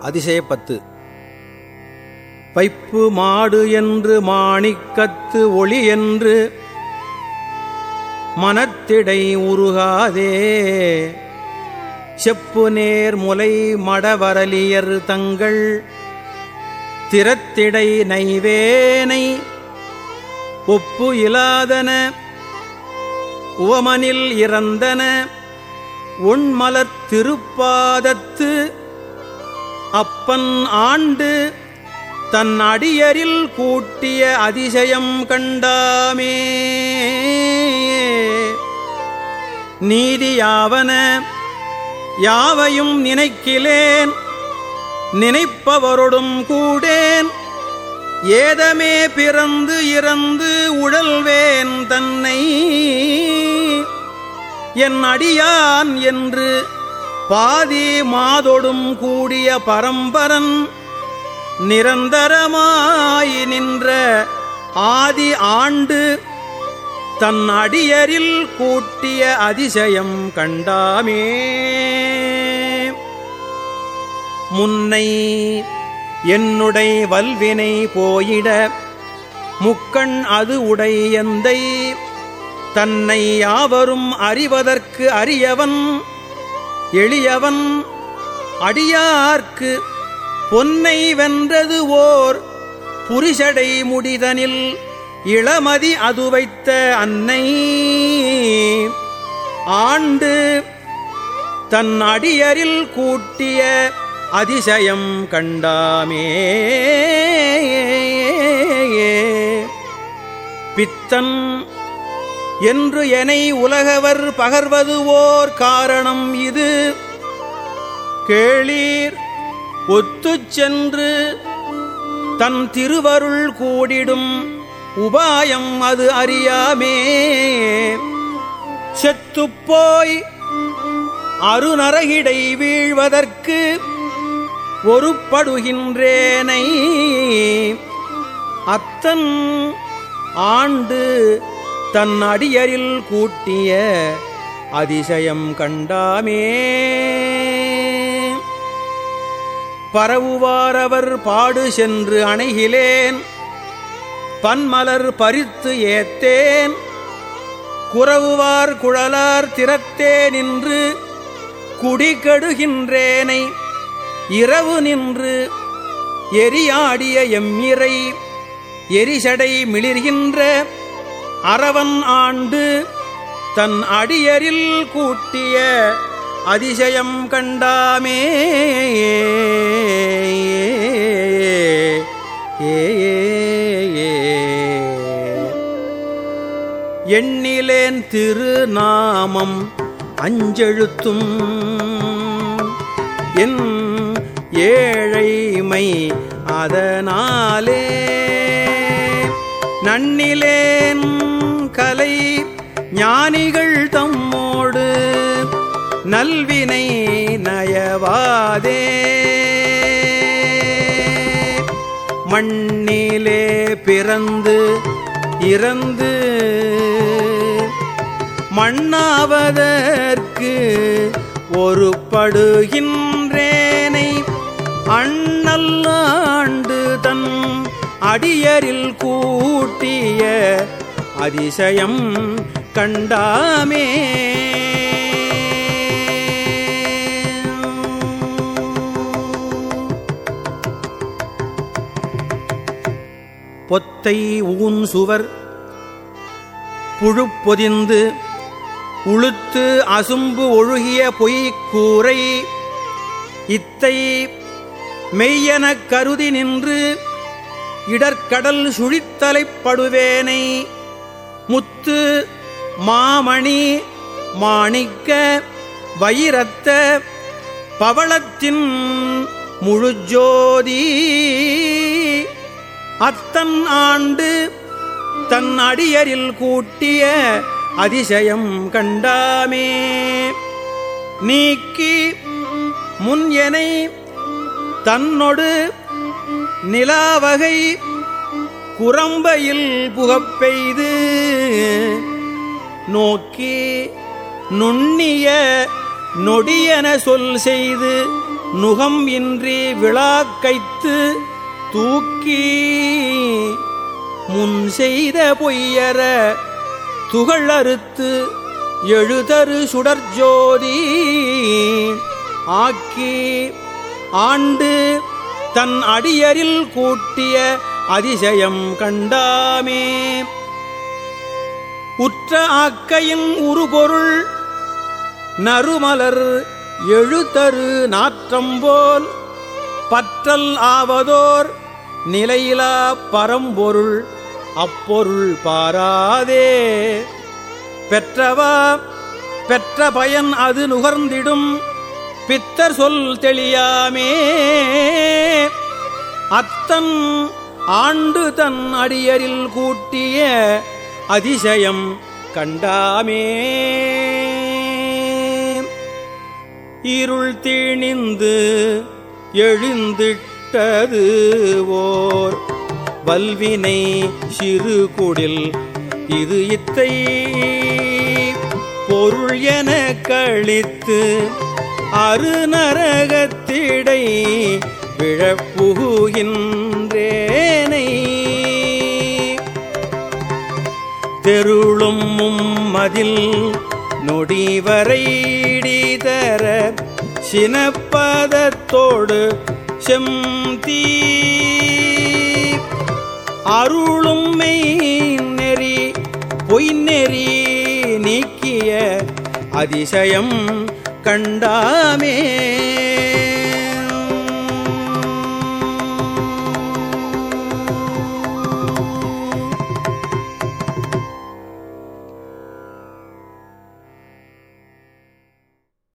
அதிசய பத்து பைப்பு மாடு என்று மாணிக்கத்து ஒளி என்று மனத்திடை உருகாதே. செப்பு நேர் முலை மடவரலியர் தங்கள் திறத்திடை நைவேனை ஒப்பு இலாதன உவமனில் இறந்தன உண்மலத் திருப்பாதத்து அப்பன் ஆண்டு தன் அடியரில் கூட்டிய அதிசயம் கண்டாமே. நீதியாவன யாவையும் நினைக்கிலேன். நினைப்பவரோடும் கூடேன். ஏதமே பிறந்து இறந்து உழல்வேன் தன்னை. என் அடியான் என்று பாதி மாதொடும் கூடிய பரம்பரன் நிரந்தரமாய் நின்ற ஆதி ஆண்டு தன் அடியரில் கூட்டிய அதிசயம் கண்டாமே. முன்னை என்னுடை வல்வினை போயிட முக்கண் அது உடையந்தை தன்னை யாவரும் அறிவதற்கு அறியவன் எளியவன் அடியார்க்கு பொன்னை வென்றது ஓர் புரிஷடை முடிதனில் இளமதி அது வைத்த அன்னை. ஆண்டு தன் அடியரில் கூட்டிய அதிசயம் கண்டாமே. பித்தன் என்று எனை உலகவர் பகர்வது ஓர் காரணம் இது. கேளீர் ஒத்துச் சென்று தன் திருவருள் கூடிடும் உபாயம் அது அறியாமே. செத்துப்போய் அருநரகிடை வீழ்வதற்கு ஒருப்படுகின்றேனை. அத்தன் ஆண்டு தன் அடியரில் கூட்டிய அதிசயம் கண்டாமே. பரவுவாரவர் பாடு சென்று அணைகிலேன். பன்மலர் பறித்து ஏத்தேன். குறவுவார் குழலார் திறத்தே நின்று குடிகெடுகின்றேனை. இரவு நின்று எரியாடிய எம்மிரை எரிசடை மிளிர்கின்ற அரவன் ஆண்டு தன் அடியரில் கூட்டிய அதிசயம் கண்டாமே. எண்ணிலேன் திருநாமம் அஞ்செழுத்தும் என் ஏழைமை அதனாலே. நன்னிலேன் கலை ஞானிகள் தம்மோடு நல்வினை நயவாதே. மண்ணிலே பிறந்து இறந்து மண்ணாவதற்கு ஒரு படுகின்றேனை அண்ணல்லாண்டு தன் அடியரில் கூட்டிய அதிசயம் கண்டாமே. பொத்தை ஊன் சுவர் புழுப்பொதிந்து உளுத்து அசும்பு ஒழுகிய பொய்க்கூரை இத்தை மெய்யெனக் கருதி நின்று இடர்கடல் சுழித்தலைப்படுவேனை முத்து மாமணி மாணிக்க வைரத்த பவளத்தின் முழுஜோதி. அத்தன் ஆண்டு தன் அடியரில் கூட்டிய அதிசயம் கண்டாமே. நீக்கி முன் எனை தன்னொடு நிலாவகை குரம்பையில் புகப்பெய்து நோக்கி நுண்ணிய நொடியன சொல் செய்து நுகம் இன்றி விழாக்கைத்து தூக்கி முன் செய்த பொய்யர துகளறுத்து எழுதரு சுடர்ஜோதி ஆக்கி ஆண்டு தன் அடியரில் கூட்டிய அதிசயம் கண்டாமே. உற்ற ஆக்கையின் உருபொருள் நறுமலர் எழுதரு நாற்றம்போல் பற்றல் ஆவதோர் நிலையிலா பரம்பொருள் அப்பொருள் பாராதே. பெற்றவா பெற்ற பயன் அது நுகர்ந்திடும் பித்தர் சொல் தெளியாமே. அத்தன் ஆண்டு தன் அடியரில் கூட்டிய அதிசயம் கண்டாமே. இருள் தீணிந்து எழுந்திட்டது ஓர் வல்வினை சிறு குடில். இது இத்தை பொருள் என கழித்து அருநரகத்திடை விழப்புகின்றே தெருளும் மதில் நொடிவரைடிதர சினப்பதத்தோடு செம்தீ அருளும் மெய் நெறி பொய் நெறி நீக்கிய அதிசயம் கண்டாமே.